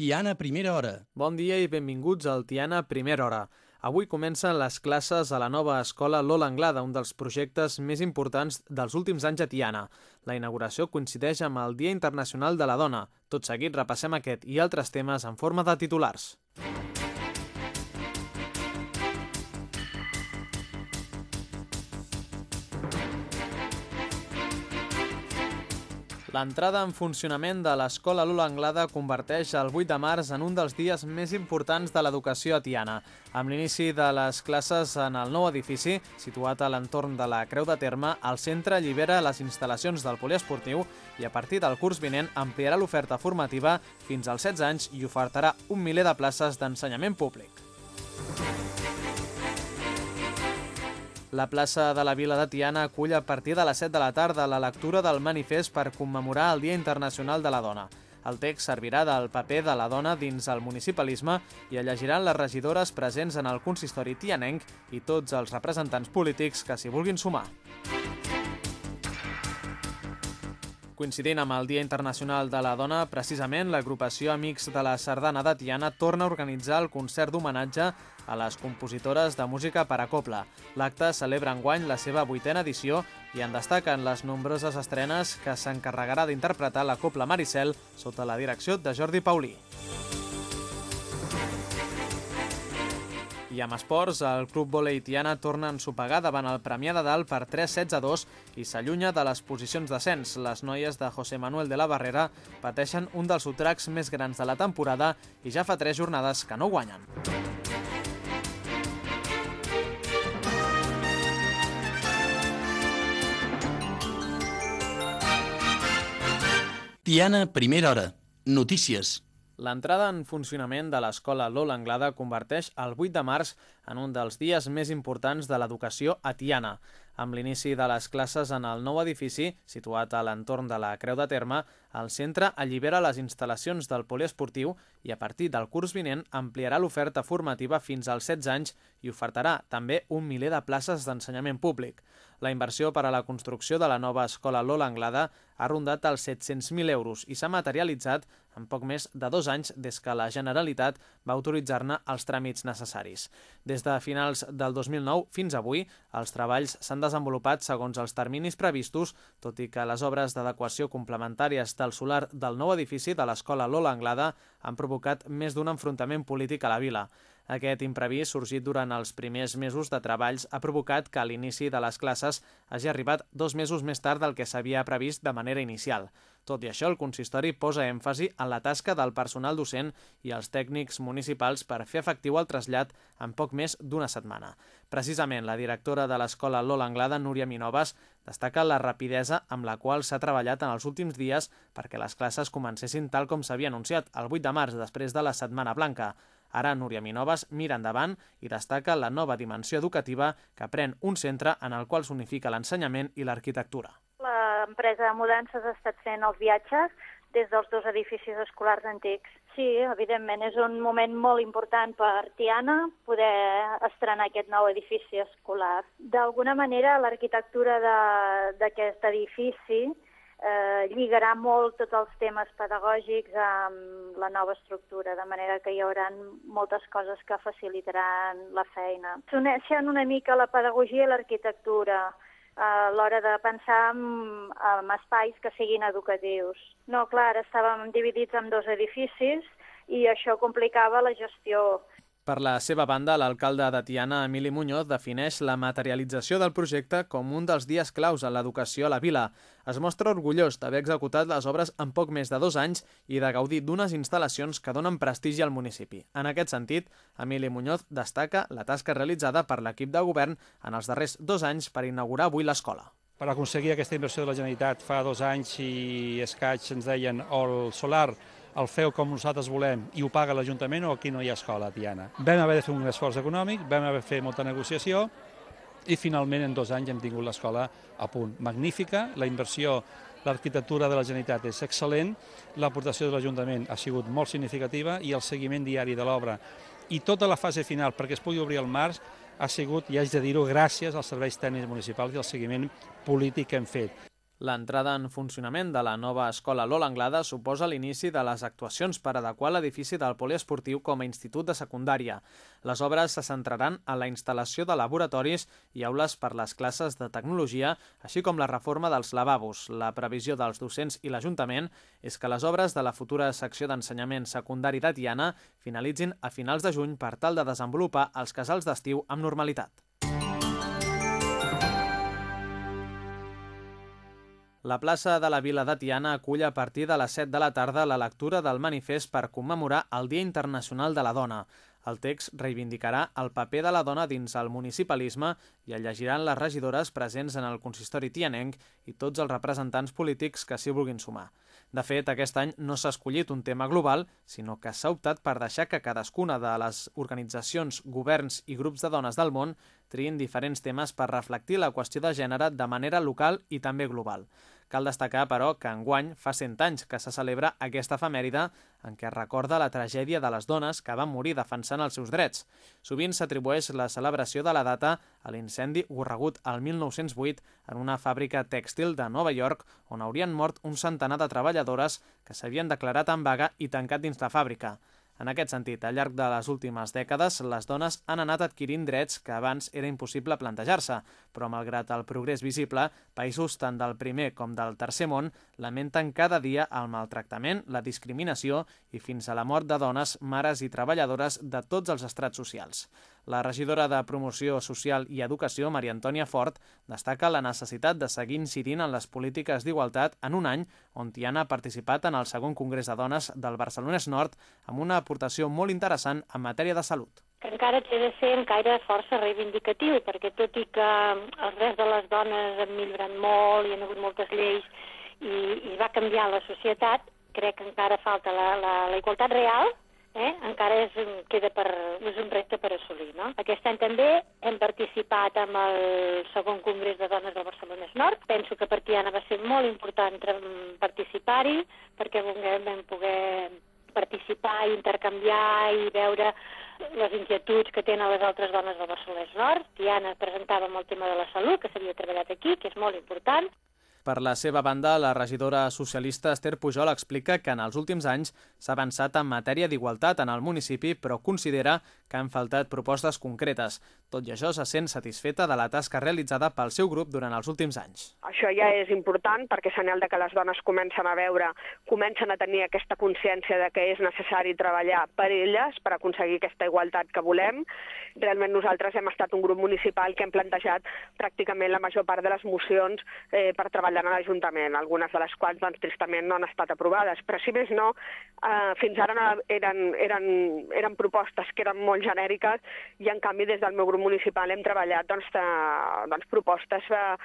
Tiana Primera Hora. Bon dia i benvinguts al Tiana Primera Hora. Avui comencen les classes a la nova escola Lola Anglada, un dels projectes més importants dels últims anys a Tiana. La inauguració coincideix amb el Dia Internacional de la Dona. Tot seguit repassem aquest i altres temes en forma de titulars. L'entrada en funcionament de l'Escola Lula Anglada converteix el 8 de març en un dels dies més importants de l'educació a Tiana. Amb l'inici de les classes en el nou edifici, situat a l'entorn de la Creu de Terme, el centre allibera les instal·lacions del poliesportiu i a partir del curs vinent ampliarà l'oferta formativa fins als 16 anys i ofertarà un miler de places d'ensenyament públic. La plaça de la Vila de Tiana acull a partir de les 7 de la tarda la lectura del manifest per commemorar el Dia Internacional de la Dona. El text servirà del paper de la dona dins el municipalisme i el llegiran les regidores presents en el consistori tianenc i tots els representants polítics que s'hi vulguin sumar. Coincidint amb el Dia Internacional de la Dona, precisament l'agrupació Amics de la Sardana de Tiana torna a organitzar el concert d'homenatge a les compositores de música per a copla. L'acte celebra enguany la seva vuitena edició i en destaquen les nombroses estrenes que s'encarregarà d'interpretar la copla Maricel sota la direcció de Jordi Paulí. I amb esports, el Club Volei Tiana torna a ensopegar davant el Premià de Dalt per 3 sets a 2 i s'allunya de les posicions d'ascens. Les noies de José Manuel de la Barrera pateixen un dels sotracs més grans de la temporada i ja fa 3 jornades que no guanyen. Tiana Primera Hora. Notícies. L'entrada en funcionament de l'escola Lola Anglada converteix el 8 de març en un dels dies més importants de l'educació a Tiana. Amb l'inici de les classes en el nou edifici, situat a l'entorn de la Creu de Terme, el centre allibera les instal·lacions del poliesportiu i a partir del curs vinent ampliarà l'oferta formativa fins als 16 anys i ofertarà també un miler de places d'ensenyament públic. La inversió per a la construcció de la nova escola Lola Anglada ha rondat els 700.000 euros i s'ha materialitzat en poc més de dos anys des que la Generalitat va autoritzar-ne els tràmits necessaris. Des de finals del 2009 fins avui, els treballs s'han desenvolupat segons els terminis previstos, tot i que les obres d'adequació complementàries del solar del nou edifici de l'escola Lola Anglada han provocat més d'un enfrontament polític a la vila. Aquest imprevist, sorgit durant els primers mesos de treballs, ha provocat que l'inici de les classes hagi arribat dos mesos més tard del que s'havia previst de manera inicial. Tot i això, el consistori posa èmfasi en la tasca del personal docent i els tècnics municipals per fer efectiu el trasllat en poc més d'una setmana. Precisament, la directora de l'escola Lola Anglada, Núria Minoves, destaca la rapidesa amb la qual s'ha treballat en els últims dies perquè les classes comencessin tal com s'havia anunciat, el 8 de març, després de la Setmana Blanca. Ara Núria Minoves mira endavant i destaca la nova dimensió educativa que pren un centre en el qual s'unifica l'ensenyament i l'arquitectura. L'empresa de mudances ha estat fent els viatges des dels dos edificis escolars antics. Sí, evidentment, és un moment molt important per Tiana poder estrenar aquest nou edifici escolar. D'alguna manera, l'arquitectura d'aquest edifici eh, lligarà molt tots els temes pedagògics amb la nova estructura, de manera que hi haurà moltes coses que facilitaran la feina. S'uneixen una mica la pedagogia i l'arquitectura a l'hora de pensar en, en espais que siguin educatius. No, clar, estàvem dividits en dos edificis i això complicava la gestió. Per la seva banda, l'alcalde de Tiana, Emili Muñoz, defineix la materialització del projecte com un dels dies claus en l'educació a la vila. Es mostra orgullós d'haver executat les obres en poc més de dos anys i de gaudir d'unes instal·lacions que donen prestigi al municipi. En aquest sentit, Emili Muñoz destaca la tasca realitzada per l'equip de govern en els darrers dos anys per inaugurar avui l'escola. Per aconseguir aquesta inversió de la Generalitat fa dos anys i escaig ens deien el solar el feu com nosaltres volem i ho paga l'Ajuntament o aquí no hi ha escola Tiana. Vam haver de fer un esforç econòmic, vam haver de fer molta negociació i finalment en dos anys hem tingut l'escola a punt. Magnífica, la inversió, l'arquitectura de la Generalitat és excel·lent, l'aportació de l'Ajuntament ha sigut molt significativa i el seguiment diari de l'obra i tota la fase final perquè es pugui obrir el març ha sigut, i haig de dir-ho, gràcies als serveis tècnics municipals i al seguiment polític que hem fet. L'entrada en funcionament de la nova escola Lola Anglada suposa l'inici de les actuacions per adequar l'edifici del poliesportiu com a institut de secundària. Les obres se centraran en la instal·lació de laboratoris i aules per les classes de tecnologia, així com la reforma dels lavabos. La previsió dels docents i l'Ajuntament és que les obres de la futura secció d'ensenyament secundari de Tiana finalitzin a finals de juny per tal de desenvolupar els casals d'estiu amb normalitat. La plaça de la Vila de Tiana acull a partir de les 7 de la tarda la lectura del manifest per commemorar el Dia Internacional de la Dona. El text reivindicarà el paper de la dona dins el municipalisme i el llegiran les regidores presents en el consistori tianenc i tots els representants polítics que s'hi vulguin sumar. De fet, aquest any no s'ha escollit un tema global, sinó que s'ha optat per deixar que cadascuna de les organitzacions, governs i grups de dones del món triïn diferents temes per reflectir la qüestió de gènere de manera local i també global. Cal destacar, però, que enguany fa 100 anys que se celebra aquesta efemèride en què recorda la tragèdia de les dones que van morir defensant els seus drets. Sovint s'atribueix la celebració de la data a l'incendi ocorregut al 1908 en una fàbrica tèxtil de Nova York on haurien mort un centenar de treballadores que s'havien declarat en vaga i tancat dins la fàbrica. En aquest sentit, al llarg de les últimes dècades, les dones han anat adquirint drets que abans era impossible plantejar-se, però malgrat el progrés visible, països tant del primer com del tercer món lamenten cada dia el maltractament, la discriminació i fins a la mort de dones, mares i treballadores de tots els estrats socials. La regidora de Promoció Social i Educació, Maria Antònia Fort, destaca la necessitat de seguir incidint en les polítiques d'igualtat en un any on Tiana ha participat en el segon Congrés de Dones del Barcelonès Nord amb una aportació molt interessant en matèria de salut. Que encara té de ser encara força reivindicatiu, perquè tot i que els drets de les dones han millorat molt i han hagut moltes lleis i, i va canviar la societat, crec que encara falta la, la, la igualtat real eh, encara és, queda per, és un repte per assolir. No? Aquest any també hem participat amb el segon Congrés de Dones del Barcelonès Nord. Penso que per Tiana va ser molt important participar-hi perquè vam poder participar, intercanviar i veure les inquietuds que tenen les altres dones del Barcelonès Nord. Tiana presentava el tema de la salut, que s'havia treballat aquí, que és molt important. Per la seva banda, la regidora socialista Esther Pujol explica que en els últims anys s'ha avançat en matèria d'igualtat en el municipi, però considera que han faltat propostes concretes. Tot i això, se sent satisfeta de la tasca realitzada pel seu grup durant els últims anys. Això ja és important perquè senyal de que les dones comencen a veure, comencen a tenir aquesta consciència de que és necessari treballar per elles, per aconseguir aquesta igualtat que volem. Realment nosaltres hem estat un grup municipal que hem plantejat pràcticament la major part de les mocions eh, per treballar treballant a l'Ajuntament, algunes de les quals doncs, tristament no han estat aprovades, però si més no, eh, fins ara eren, eren, eren propostes que eren molt genèriques i en canvi des del meu grup municipal hem treballat doncs, de, doncs, propostes eh,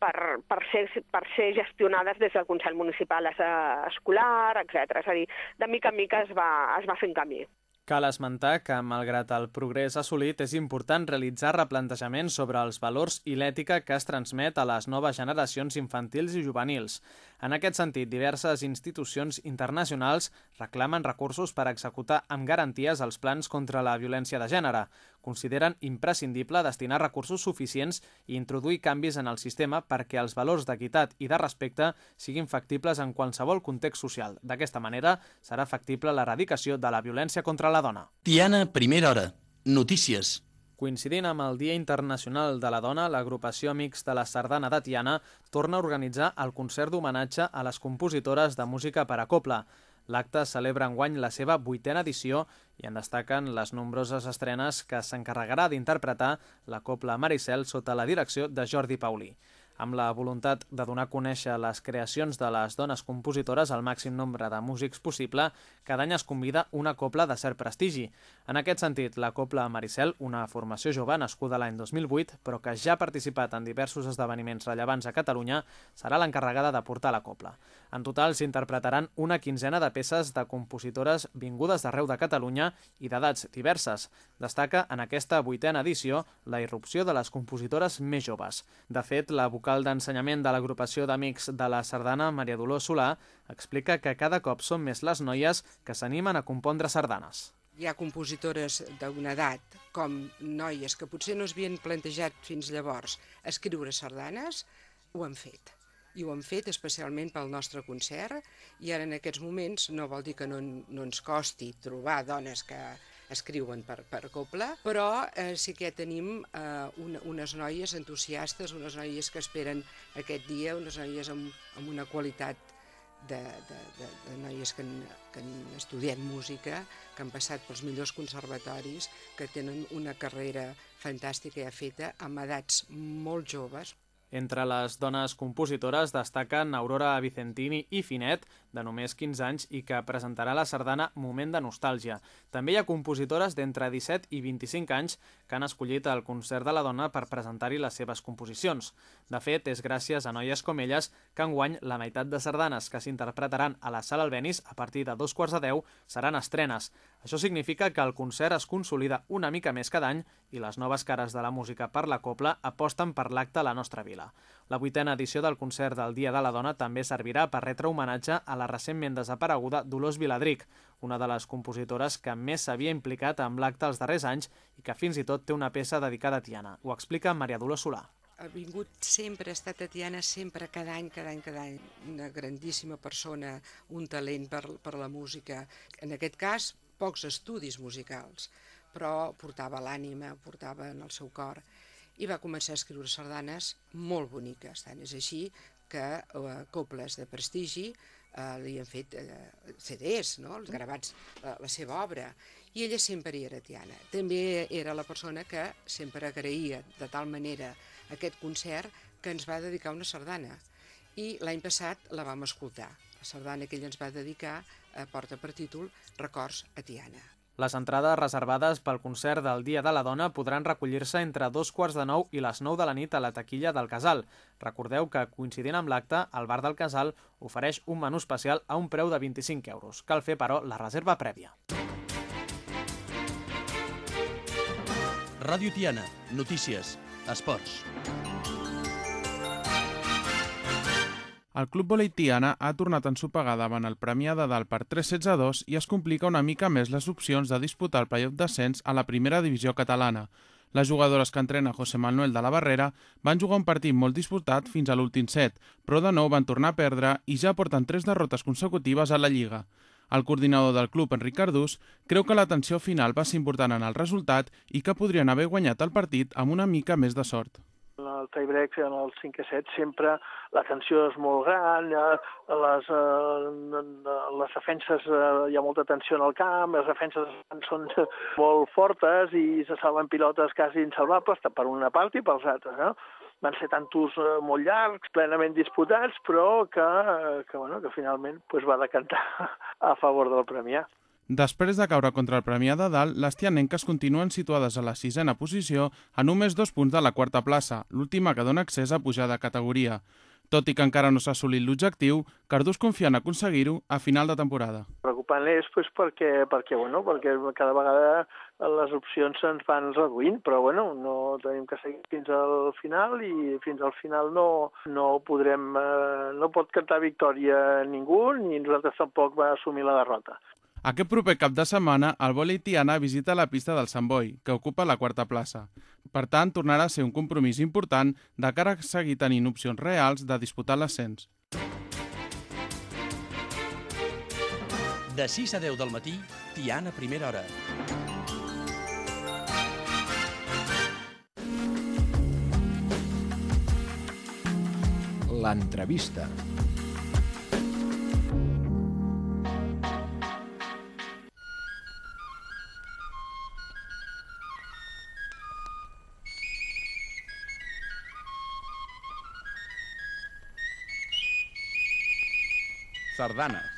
per, per, ser, per ser gestionades des del Consell Municipal escolar, etc. És a dir, de mica en mica es va, es va fent camí. Cal esmentar que, malgrat el progrés assolit, és important realitzar replantejaments sobre els valors i l'ètica que es transmet a les noves generacions infantils i juvenils. En aquest sentit, diverses institucions internacionals reclamen recursos per executar amb garanties els plans contra la violència de gènere. Consideren imprescindible destinar recursos suficients i introduir canvis en el sistema perquè els valors d'equitat i de respecte siguin factibles en qualsevol context social. D'aquesta manera, serà factible l'eradicació de la violència contra la dona. Tiana, primera hora. Notícies. Coincidint amb el Dia Internacional de la Dona, l'agrupació Amics de la Sardana de Tiana torna a organitzar el concert d'homenatge a les compositores de música per a copla. L'acte celebra enguany la seva vuitena edició i en destaquen les nombroses estrenes que s'encarregarà d'interpretar la copla Maricel sota la direcció de Jordi Paulí amb la voluntat de donar a conèixer les creacions de les dones compositores al màxim nombre de músics possible, cada any es convida una copla de cert prestigi. En aquest sentit, la Copla Maricel, una formació jove nascuda l'any 2008, però que ja ha participat en diversos esdeveniments rellevants a Catalunya, serà l'encarregada de portar la copla. En total s'interpretaran una quinzena de peces de compositores vingudes d'arreu de Catalunya i d'edats diverses. Destaca en aquesta vuitena edició la irrupció de les compositores més joves. De fet, la vocal d'ensenyament de l'agrupació d'amics de la Sardana, Maria Dolor Solà, explica que cada cop són més les noies que s'animen a compondre sardanes. Hi ha compositores d'una edat, com noies que potser no es havien plantejat fins llavors escriure sardanes, ho han fet. i ho hem fet especialment pel nostre concert i ara en aquests moments no vol dir que no, no ens costi trobar dones que escriuen per, per coble, però eh, sí que tenim eh, una, unes noies entusiastes, unes noies que esperen aquest dia, unes noies amb, amb una qualitat de, de, de, de noies que han, que han estudiat música, que han passat pels millors conservatoris, que tenen una carrera fantàstica ja feta amb edats molt joves, entre les dones compositores destaquen Aurora Vicentini i Finet, de només 15 anys, i que presentarà la sardana Moment de Nostàlgia. També hi ha compositores d'entre 17 i 25 anys que han escollit el concert de la dona per presentar-hi les seves composicions. De fet, és gràcies a noies com elles que enguany la meitat de sardanes que s'interpretaran a la Sala Albenis a partir de dos quarts de deu seran estrenes. Això significa que el concert es consolida una mica més cada any i les noves cares de la música per la copla aposten per l'acte a la nostra vila. La vuitena edició del concert del Dia de la Dona també servirà per retre homenatge a la recentment desapareguda Dolors Viladric, una de les compositores que més s'havia implicat amb l'acte els darrers anys i que fins i tot té una peça dedicada a Tiana. Ho explica Maria Dolors Solà ha vingut sempre, ha estat Tatiana sempre, cada any, cada any, cada any, una grandíssima persona, un talent per, per la música. En aquest cas, pocs estudis musicals, però portava l'ànima, portava en el seu cor, i va començar a escriure sardanes molt boniques. Tant és així que eh, cobles de prestigi eh, li han fet eh, CDs, no? els gravats, eh, la seva obra, i ella sempre hi era Tiana. També era la persona que sempre agraïa de tal manera aquest concert que ens va dedicar una sardana. I l'any passat la vam escoltar. La sardana que ell ens va dedicar eh, porta per títol Records a Tiana. Les entrades reservades pel concert del Dia de la Dona podran recollir-se entre dos quarts de nou i les nou de la nit a la taquilla del Casal. Recordeu que, coincidint amb l'acte, el bar del Casal ofereix un menú especial a un preu de 25 euros. Cal fer, però, la reserva prèvia. Ràdio Tiana. Notícies. Esports. El club volei Tiana ha tornat a ensopegar davant el Premià de Dalt per 3 16 a 2 i es complica una mica més les opcions de disputar el playoff d'ascens a la primera divisió catalana. Les jugadores que entrena José Manuel de la Barrera van jugar un partit molt disputat fins a l'últim set, però de nou van tornar a perdre i ja porten tres derrotes consecutives a la Lliga. El coordinador del club, Enric Cardús, creu que l'atenció final va ser important en el resultat i que podrien haver guanyat el partit amb una mica més de sort el tiebreak en el 5 a 7 sempre la tensió és molt gran, eh, les, eh, les defenses, eh, hi ha molta tensió en el camp, les defenses són molt fortes i se salven pilotes quasi insalvables, per una part i pels altres. No? Van ser tantos molt llargs, plenament disputats, però que, que, bueno, que finalment pues, va decantar a favor del Premià. Després de caure contra el Premià de Dalt, les tianenques continuen situades a la sisena posició a només dos punts de la quarta plaça, l'última que dona accés a pujar de categoria. Tot i que encara no s'ha assolit l'objectiu, Cardús confia en aconseguir-ho a final de temporada. Preocupant és pues, perquè, perquè, bueno, perquè cada vegada les opcions se'ns van reduint, però bueno, no tenim que seguir fins al final i fins al final no, no podrem, eh, no pot cantar victòria ningú ni nosaltres tampoc va assumir la derrota. Aquest proper cap de setmana, el vòlei Tiana visita la pista del Sant Boi, que ocupa la quarta plaça. Per tant, tornarà a ser un compromís important de cara a seguir tenint opcions reals de disputar l'ascens. De 6 a 10 del matí, Tiana Primera Hora. L'entrevista. Sardanes.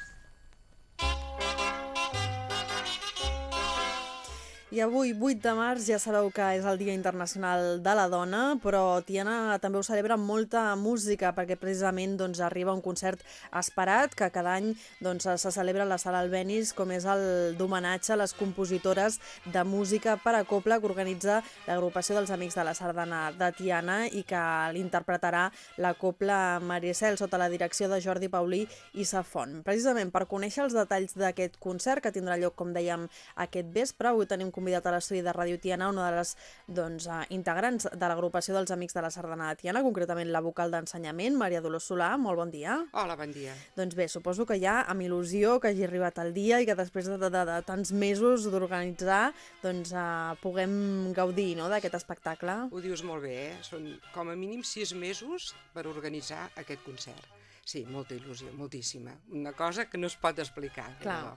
I avui, 8 de març, ja sabeu que és el Dia Internacional de la Dona, però Tiana també ho celebra amb molta música, perquè precisament doncs, arriba un concert esperat, que cada any doncs, se celebra a la Sala Albenis, com és el d'homenatge a les compositores de música per a coble que organitza l'agrupació dels Amics de la Sardana de Tiana i que l'interpretarà la copla Maricel sota la direcció de Jordi Paulí i Safon. Precisament per conèixer els detalls d'aquest concert, que tindrà lloc, com dèiem, aquest vespre, avui tenim convidat convidat a l'estudi de Ràdio Tiana una de les doncs, uh, integrants de l'agrupació dels Amics de la Sardana de Tiana, concretament la vocal d'ensenyament, Maria Dolors Solà. Molt bon dia. Hola, bon dia. Doncs bé, suposo que ja amb il·lusió que hagi arribat el dia i que després de, de, de, de tants mesos d'organitzar doncs, uh, puguem gaudir no, d'aquest espectacle. Ho dius molt bé, eh? Són com a mínim sis mesos per organitzar aquest concert. Sí, molta il·lusió, moltíssima. Una cosa que no es pot explicar. Clar.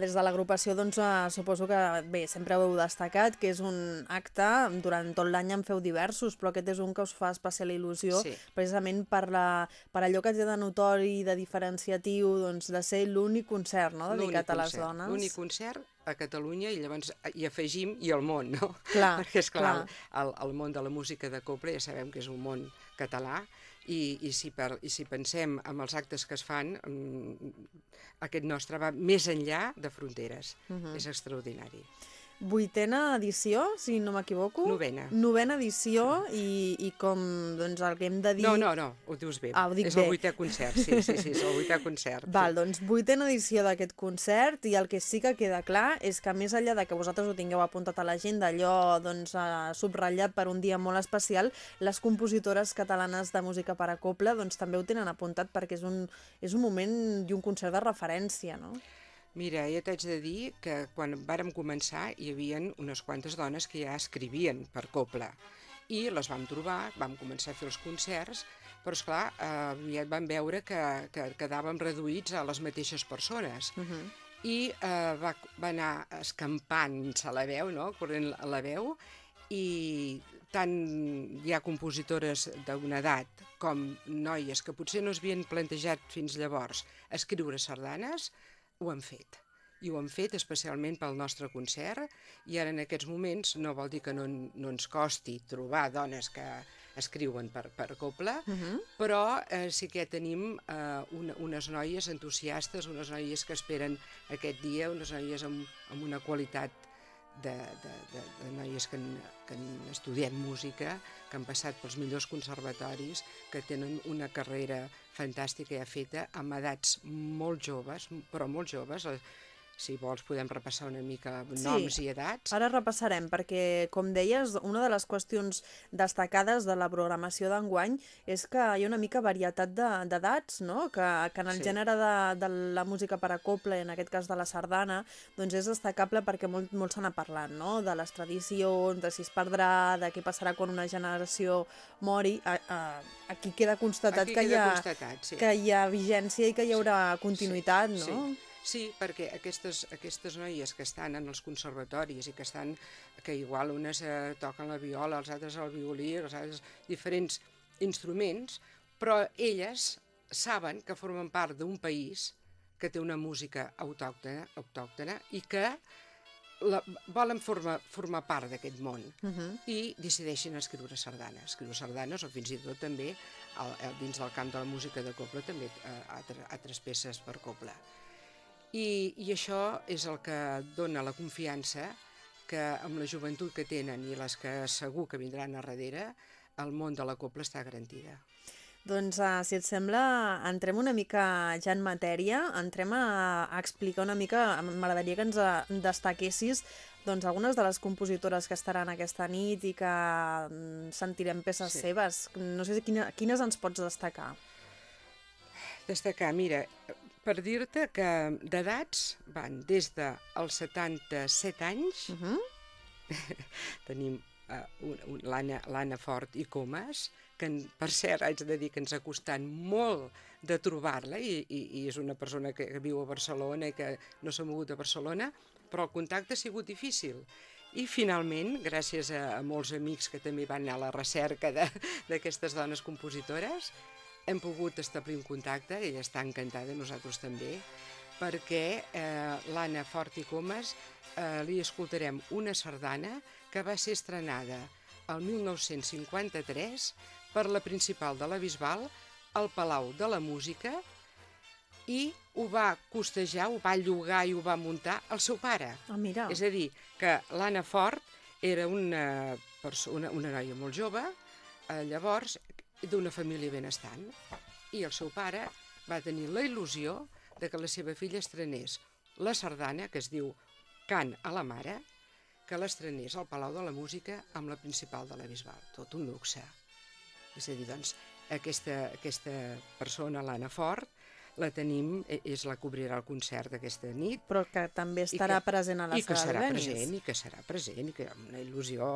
Des de l'agrupació, doncs, eh, suposo que, bé, sempre ho heu destacat, que és un acte, durant tot l'any en feu diversos, però aquest és un que us fa especial il·lusió, Sí. precisament per, la, per allò que té de notori, de diferenciatiu, doncs, de ser l'únic concert, no?, dedicat a les concert, dones. L'únic concert a Catalunya i llavors hi afegim i al món, no? Clar, Perquè, és clar, clar. El, el món de la música de Coble ja sabem que és un món català i, i, si, per, i si pensem en els actes que es fan, mm, aquest nostre va més enllà de fronteres. Mhm. És extraordinari. Vuitena edició, si no m'equivoco. Novena. Novena edició i, i com doncs, el que hem de dir... No, no, no, ho dius bé. Ah, ho dic és bé. el vuitè concert, sí, sí, sí, és el vuitè concert. Val, doncs vuitena edició d'aquest concert i el que sí que queda clar és que més enllà de que vosaltres ho tingueu apuntat a l'agenda, allò doncs, eh, subratllat per un dia molt especial, les compositores catalanes de música per a coble doncs, també ho tenen apuntat perquè és un, és un moment i un concert de referència, no? Mira, jo t'haig de dir que quan vàrem començar hi havia unes quantes dones que ja escrivien per coble i les vam trobar, vam començar a fer els concerts, però esclar, eh, aviat vam veure que, que quedàvem reduïts a les mateixes persones. Uh -huh. I eh, va, va anar escampant-se la veu, no? corrent la- la veu, i tant hi ha compositores d'una edat com noies que potser no es havien plantejat fins llavors escriure sardanes, ho han fet. I ho han fet especialment pel nostre concert i ara en aquests moments no vol dir que no, no ens costi trobar dones que escriuen per, per coble, Uh -huh. però eh, sí que tenim eh, una, unes noies entusiastes, unes noies que esperen aquest dia, unes noies amb, amb una qualitat de, de, de, de noies que han, que han estudiat música, que han passat pels millors conservatoris, que tenen una carrera fantàstica ja feta, amb edats molt joves, però molt joves. Si vols podem repassar una mica Sí. noms i edats. Ara repassarem, perquè, com deies, una de les qüestions destacades de la programació d'enguany és que hi ha una mica varietat de- d'edats, no? que, que en el Sí. gènere de, de la música per a coble, en aquest cas de la sardana, doncs és destacable perquè molt, molt se n'ha parlat, no? de les tradicions, de si es perdrà, de què passarà quan una generació mori. A, a, aquí queda constatat Aquí que, hi ha, constatat, sí. que hi ha vigència i que hi haurà continuïtat, no? Sí, sí perquè aquestes, aquestes noies que estan en els conservatoris i que estan, que igual unes eh, toquen la viola, els altres el violí, els altres diferents instruments, però elles saben que formen part d'un país que té una música autòctona, autòctona i que la, volen formar, formar part d'aquest món Uh -huh. i decideixen escriure sardanes, escriure sardanes o fins i tot també al, al, dins del camp de la música de coble també eh, altre, altres peces per coble. I, I això és el que dona la confiança que amb la joventut que tenen i les que segur que vindran a darrere, el món de la copla està garantida. Doncs, uh, si et sembla, entrem una mica ja en matèria, entrem a, a explicar una mica, m'agradaria que ens eh, destaquessis doncs, algunes de les compositores que estaran aquesta nit i que mm, sentirem peces Sí. seves. No sé si quina, quines ens pots destacar. Destacar, mira, per dir-te que d'edats van des dels 77 anys, Uh -huh. tenim uh, un, un, l'Anna Fort i Comas, que en, per cert haig de dir que ens ha costat molt de trobar-la i, i, i és una persona que, viu a Barcelona i que no s'ha mogut a Barcelona, però el contacte ha sigut difícil. I finalment, gràcies a, a molts amics que també van anar a la recerca de- d'aquestes dones compositores, hem pogut establir un contacte, ella està encantada, nosaltres també, perquè eh, l'Anna Fort i Comas eh, li escoltarem una sardana que va ser estrenada el 1953 per la principal de la Bisbal al Palau de la Música i ho va costejar, ho va llogar i ho va muntar el seu pare. Ah, mira. És a dir, que l'Anna Fort era una, persona, una noia molt jove, eh, llavors d'una família benestant, i el seu pare va tenir la il·lusió de que la seva filla estrenés la sardana, que es diu Cant a la mare, que l'estrenés al Palau de la Música amb la principal de la Bisbal. Tot un luxe. És a dir, doncs, aquesta, aquesta persona, l'Anna Fort, la tenim, e- és la que obrirà el concert d'aquesta nit. Però que també estarà que, present a la i que sala serà present, i que serà present, i que una il·lusió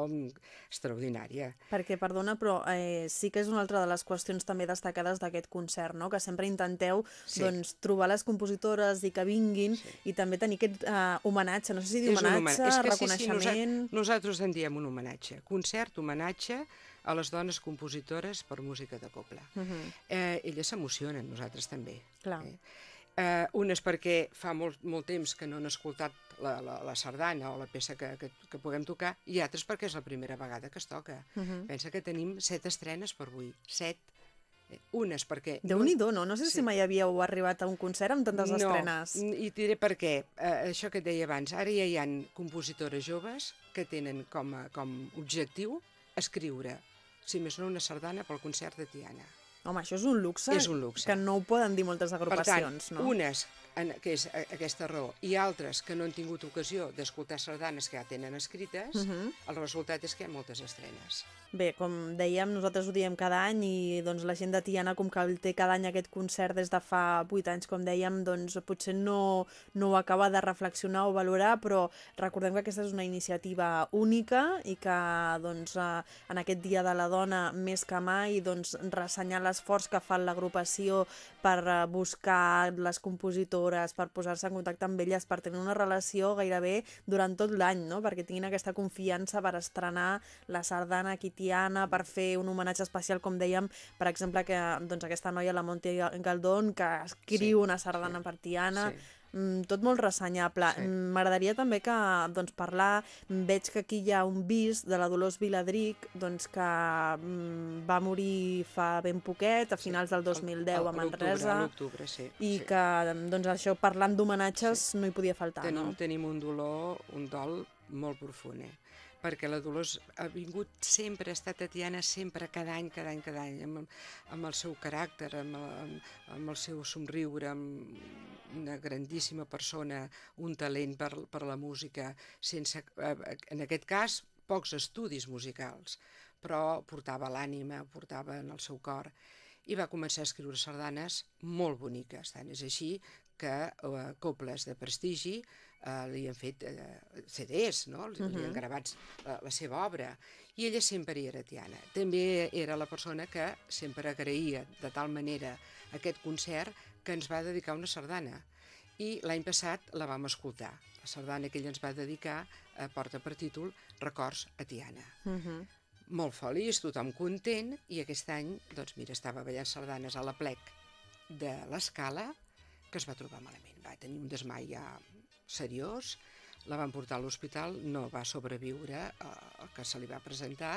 extraordinària. Perquè, perdona, però eh, sí que és una altra de les qüestions també destacades d'aquest concert, no? que sempre intenteu Sí. doncs, trobar les compositores i que vinguin Sí. i també tenir aquest eh, homenatge, no sé si dir És un homenatge, homen- és que reconeixement... Sí, sí, nosaltres en diem un homenatge. Concert, homenatge a les dones compositores per música de copla. Uh -huh. eh, elles s'emocionen, nosaltres també. Clar. Eh? Eh, unes perquè fa molt, molt temps que no han escoltat la, la, la sardana o la peça que, que, que puguem tocar, i altres perquè és la primera vegada que es toca. Uh -huh. Pensa que tenim set estrenes per avui. Set. Eh, Unes perquè... Déu-n'hi-do, no? No sé Sí. si mai havíeu arribat a un concert amb tantes no, estrenes. i et diré per què. Eh, això que et deia abans, ara ja hi han compositores joves que tenen com a com objectiu escriure, si més no, una sardana pel concert de Tiana. Home, això és un luxe, És un luxe. que no ho poden dir moltes Per tant, agrupacions, no? unes, en, que és a- aquesta raó, i altres que no han tingut ocasió d'escoltar sardanes que ja tenen escrites, Uh -huh. el resultat és que hi ha moltes estrenes. Bé, com dèiem, nosaltres ho diem cada any i doncs, la gent de Tiana, com que té cada any aquest concert des de fa 8 anys, com dèiem, doncs potser no, no ho acaba de reflexionar o valorar, però recordem que aquesta és una iniciativa única i que doncs, eh, en aquest Dia de la Dona, més que mai, doncs, ressenyar l'esforç que fa l'agrupació per eh, buscar les compositores, per posar-se en contacte amb elles, per tenir una relació gairebé durant tot l'any, no? perquè tinguin aquesta confiança per estrenar la sardana quitiana, per fer un homenatge especial, com dèiem, per exemple, que doncs, aquesta noia, la Monte Galdón, que escriu Sí, una sardana sí, per Tiana, sí. Mm, tot molt ressenyable. Sí. Mm, M'agradaria també que doncs, parlar, veig que aquí hi ha un bis de la Dolors Viladric doncs, que mm, va morir fa ben poquet, a finals del 2010 a Manresa, A sí. i sí. que doncs, això parlant d'homenatges no hi podia faltar, tenim, no? tenim un dolor, un dol molt profund, eh? Perquè la Dolors ha vingut sempre, ha estat a Tiana sempre, cada any, cada any, cada any, amb, amb el seu caràcter, amb, amb, amb el seu somriure, amb una grandíssima persona, un talent per, per la música, sense, eh, en aquest cas, pocs estudis musicals, però portava l'ànima, portava en el seu cor, i va començar a escriure sardanes molt boniques, tant és així que eh, cobles de prestigi eh, li han fet eh, CDs, no? li, uh -huh. li han gravat la, la seva obra, i ella sempre hi era Tiana. També era la persona que sempre agraïa de tal manera aquest concert que ens va dedicar una sardana. I l'any passat la vam escoltar. La sardana que ell ens va dedicar eh, porta per títol Records a Tiana Uh -huh. molt feliç, tothom content, i aquest any, doncs mira, estava ballant sardanes a la plec de l'escala, que es va trobar malament. Va tenir un desmai ja seriós, la van portar a l'hospital, no va sobreviure eh, el que se li va presentar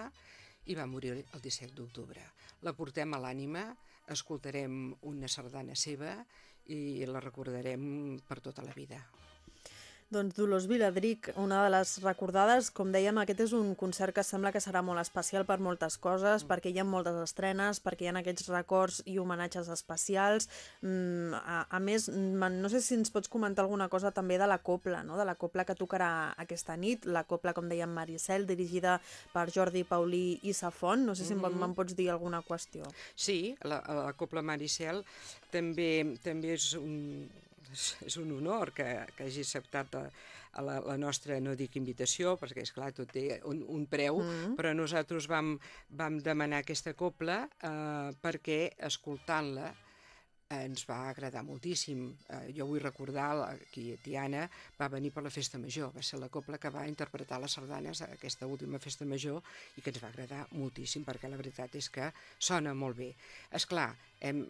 i va morir el 17 d'octubre. La portem a l'ànima, escoltarem una sardana seva i la recordarem per tota la vida. Doncs Dolors Viladric, una de les recordades, com dèiem, aquest és un concert que sembla que serà molt especial per moltes coses, mm. perquè hi ha moltes estrenes, perquè hi ha aquests records i homenatges especials. Mm, a, a més, no sé si ens pots comentar alguna cosa també de la copla, no? de la copla que tocarà aquesta nit, la copla, com dèiem, Maricel, dirigida per Jordi Paulí i Safont. No sé si mm -hmm. me'n pots dir alguna qüestió. Sí, la, la Copla Maricel també, també és un, és- és un honor que, que hagi acceptat a, a la, la nostra, no dic invitació, perquè és clar, tot té un, un preu, Mm. però nosaltres vam, vam demanar aquesta copla eh, perquè, escoltant-la, eh, ens va agradar moltíssim. Eh, jo vull recordar, aquí Tiana va venir per la festa major, va ser la copla que va interpretar les sardanes a aquesta última festa major i que ens va agradar moltíssim perquè la veritat és que sona molt bé. És clar, hem,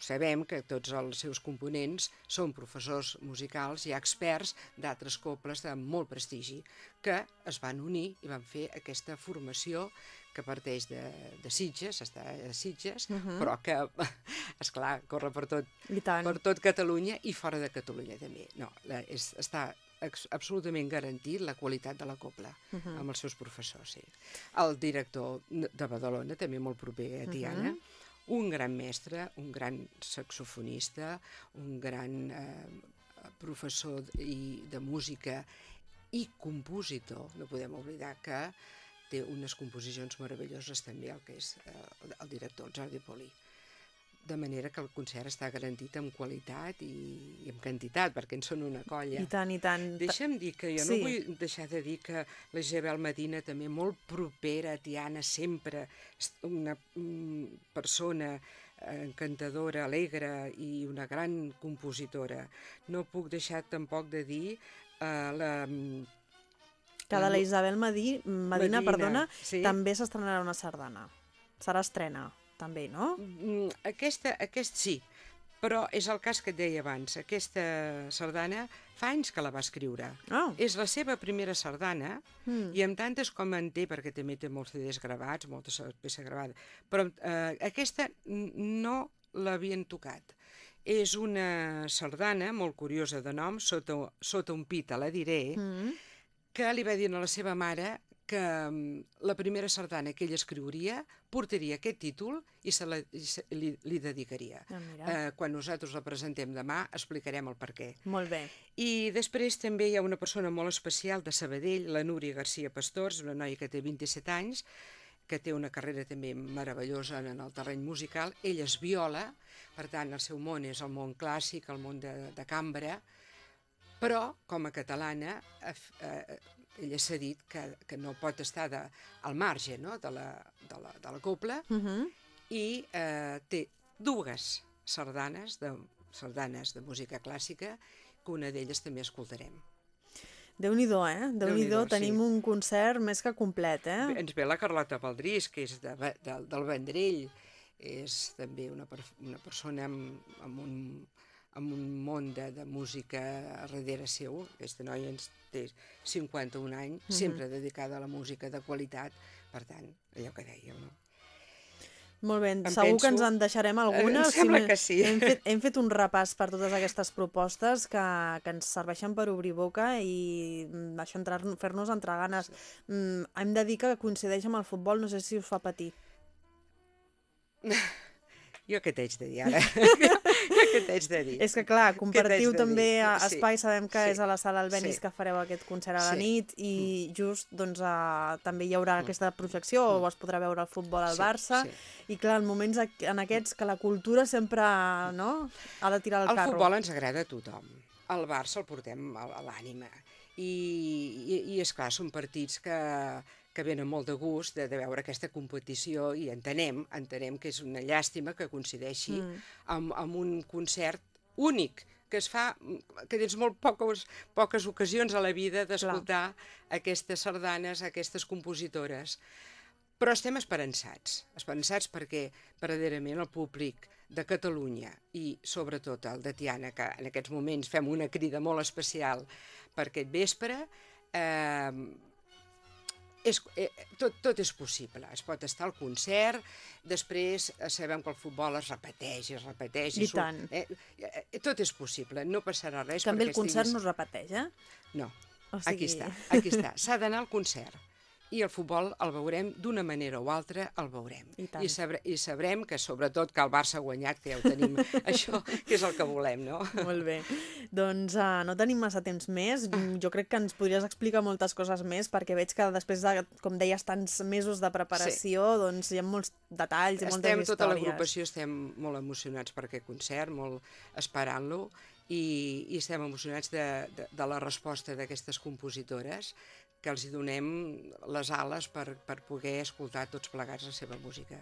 sabem que tots els seus components són professors musicals i experts d'altres coples de molt prestigi que es van unir i van fer aquesta formació que parteix de, de Sitges, està a Sitges, uh -huh. però que, és clar, corre per tot, per tot Catalunya i fora de Catalunya també. No, la, és, està absolutament garantit la qualitat de la copla uh -huh. amb els seus professors, sí. El director de Badalona, també molt proper a Tiana, uh -huh. un gran mestre, un gran saxofonista, un gran eh, professor i de música i compositor. No podem oblidar que té unes composicions meravelloses també el que és eh, el director, el Jordi Poli de manera que el concert està garantit amb qualitat i, i amb quantitat, perquè en són una colla. I tant, i tant. Deixa'm dir que jo sí. no vull deixar de dir que la Isabel Medina també molt propera a Tiana, sempre una mm, persona eh, encantadora, alegre i una gran compositora. No puc deixar tampoc de dir eh, la que de la Isabel Medina, Medina perdona, sí? també s'estrenarà una sardana. Serà estrena també, no? Mm, aquesta, aquest sí, però és el cas que et deia abans. Aquesta sardana fa anys que la va escriure. Oh. És la seva primera sardana, mm. i amb tantes com en té, perquè també té molts CDs gravats, moltes peces gravades, però eh, aquesta no l'havien tocat. És una sardana molt curiosa de nom, sota, sota un pit, la diré, mm. Que li va dir a la seva mare que mm, la primera sardana que ell escriuria portaria aquest títol i se, la, i se li, li dedicaria. Ah, eh, quan nosaltres la presentem demà explicarem el per què. Molt bé. I després també hi ha una persona molt especial de Sabadell, la Núria Garcia Pastors, una noia que té 27 anys, que té una carrera també meravellosa en el terreny musical. Ella és viola, per tant, el seu món és el món clàssic, el món de, de cambra, però, com a catalana, eh, eh, ella s'ha dit que, que no pot estar de, al marge no? de, la, de, la, de la copla uh -huh. i eh, té dues sardanes de, sardanes de música clàssica que una d'elles també escoltarem. Déu-n'hi-do, eh? Déu-n'hi-do, Déu tenim sí. un concert més que complet, eh? Ens ve la Carlota Valdrís, que és de, de, del Vendrell, és també una, per, una persona amb, amb un amb un món de, de música darrere seu. Aquesta noia ens té 51 anys, mm -hmm. sempre dedicada a la música de qualitat, per tant, allò que dèieu, no? Molt bé, em segur penso... que ens en deixarem alguna. Em sembla que sí. Hem fet, hem fet un repàs per totes aquestes propostes que, que ens serveixen per obrir boca i mm, això fer-nos entre ganes. Mm, hem de dir que coincideix amb el futbol, no sé si us fa patir. Jo què t'haig de dir ara? què t'haig de dir? És que clar, compartiu també dir? espai, sí. sabem que sí. és a la sala Albenis sí. que fareu aquest concert a la sí. nit i mm. just doncs, uh, també hi haurà mm. aquesta projecció mm. o es podrà veure el futbol al sí. Barça sí. i clar, en moments en aquests que la cultura sempre no, ha de tirar el, el carro. El futbol ens agrada a tothom. El Barça el portem a l'ànima i, i, i és clar, són partits que, que venen molt de gust de, de veure aquesta competició i entenem, entenem que és una llàstima que coincideixi mm. amb, amb un concert únic que es fa, que tens molt poques, poques ocasions a la vida d'escoltar aquestes sardanes, aquestes compositores. Però estem esperançats, esperançats perquè verdaderament el públic de Catalunya i sobretot el de Tiana, que en aquests moments fem una crida molt especial per aquest vespre, eh, és, eh, tot, tot és possible. Es pot estar al concert, després eh, sabem que el futbol es repeteix, es repeteix... I, I tant. Eh, eh, tot és possible, no passarà res. També el concert estiguis... no es repeteix, eh? No, o sigui... aquí està, aquí està. S'ha d'anar al concert i el futbol el veurem d'una manera o altra, el veurem. I, I, sabre, I sabrem que, sobretot, que el Barça ha guanyat, que ja ho tenim, això que és el que volem, no? Molt bé. Doncs uh, no tenim massa temps més. Jo crec que ens podries explicar moltes coses més, perquè veig que després de, com deies, tants mesos de preparació, sí. doncs hi ha molts detalls i estem, moltes històries. Tota l'agrupació estem molt emocionats per aquest concert, molt esperant-lo, i, i estem emocionats de, de, de la resposta d'aquestes compositores que els donem les ales per, per poder escoltar tots plegats la seva música.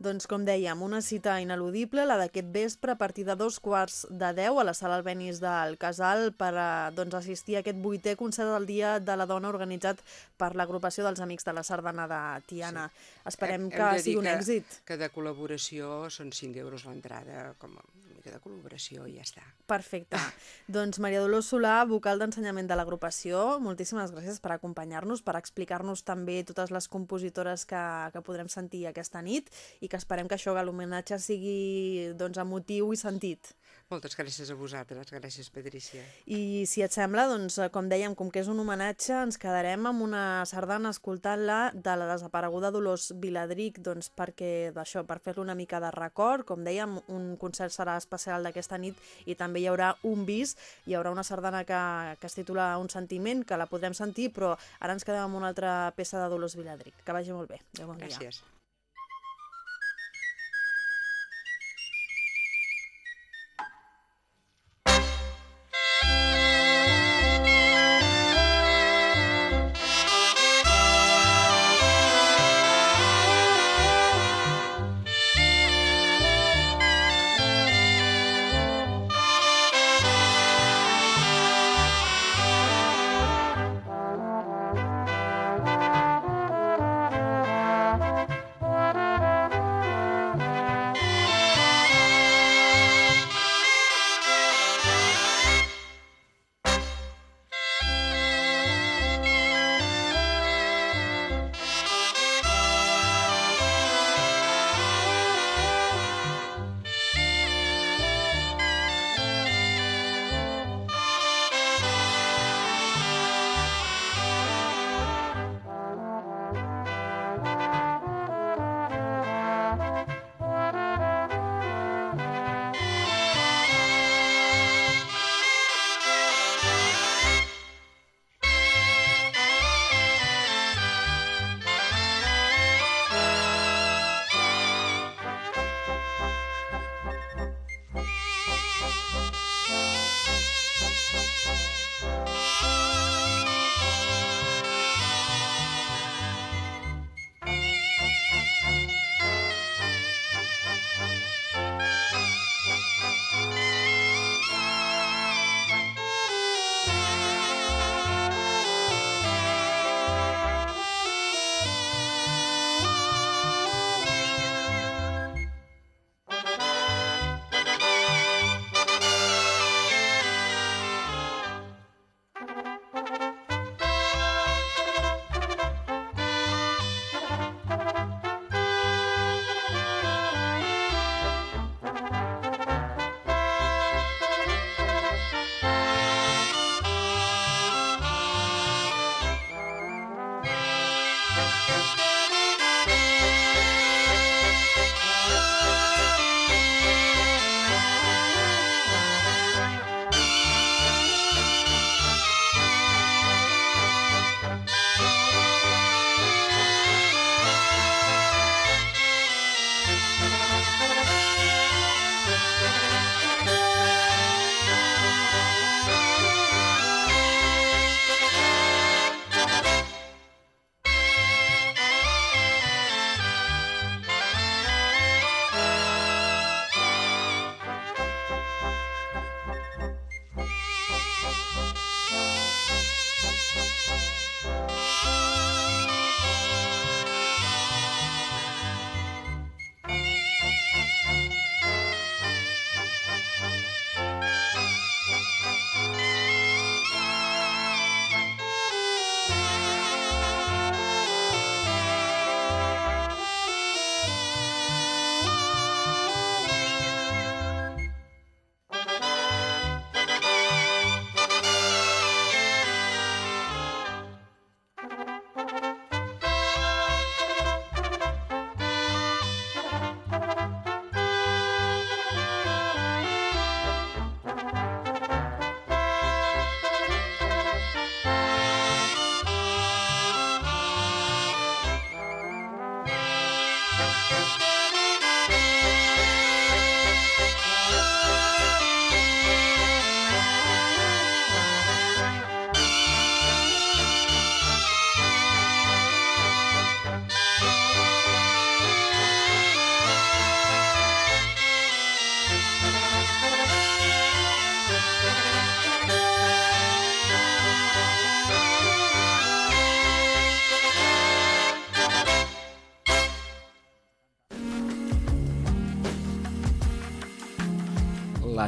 Doncs com dèiem, una cita ineludible, la d'aquest vespre a partir de dos quarts de deu a la sala Albenis del Casal per a, doncs, assistir a aquest vuitè concert del Dia de la Dona organitzat per l'agrupació dels Amics de la Sardana de Tiana. Sí. Esperem hem, que hem sigui un que, èxit. Que de col·laboració són 5 euros l'entrada, com mica de col·laboració i ja està. Perfecte. doncs Maria Dolors Solà, vocal d'ensenyament de l'agrupació, moltíssimes gràcies per acompanyar-nos, per explicar-nos també totes les compositores que, que podrem sentir aquesta nit i que esperem que això, que l'homenatge sigui doncs, emotiu i sentit. Moltes gràcies a vosaltres, gràcies Patrícia. I si et sembla, doncs, eh, com dèiem, com que és un homenatge, ens quedarem amb una sardana escoltant-la de la desapareguda Dolors Viladric, doncs perquè d'això, per fer-lo una mica de record, com dèiem, un concert serà especial d'aquesta nit i també hi haurà un bis, hi haurà una sardana que, que es titula Un sentiment, que la podrem sentir, però ara ens quedem amb una altra peça de Dolors Viladric. Que vagi molt bé. Adéu, bon Gràcies. dia.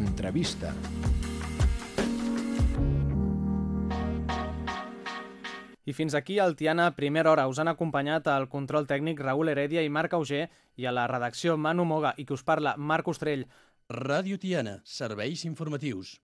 L'entrevista. I fins aquí el Tiana Primera Hora. Us han acompanyat el control tècnic Raül Heredia i Marc Auger i a la redacció Manu Moga i que us parla Marc Ostrell. Ràdio Tiana, serveis informatius.